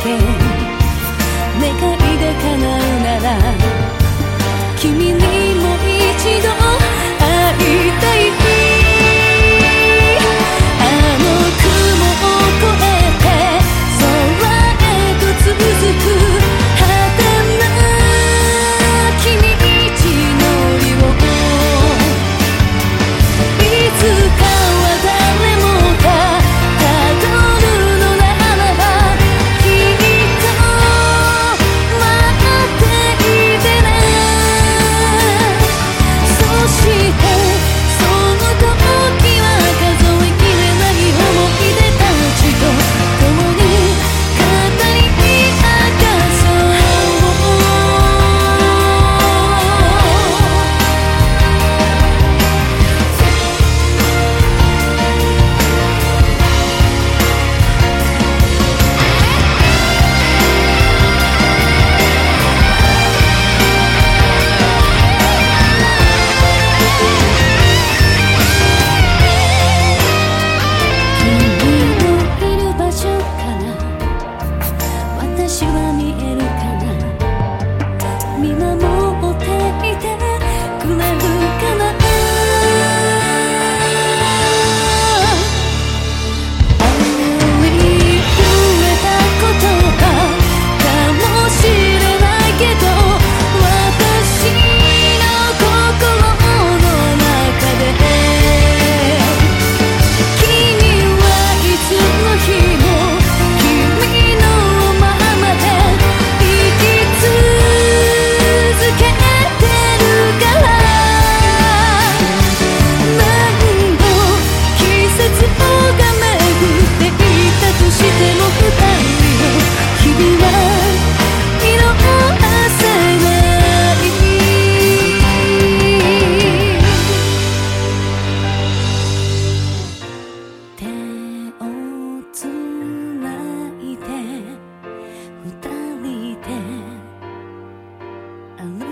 again 見えるかな。南 and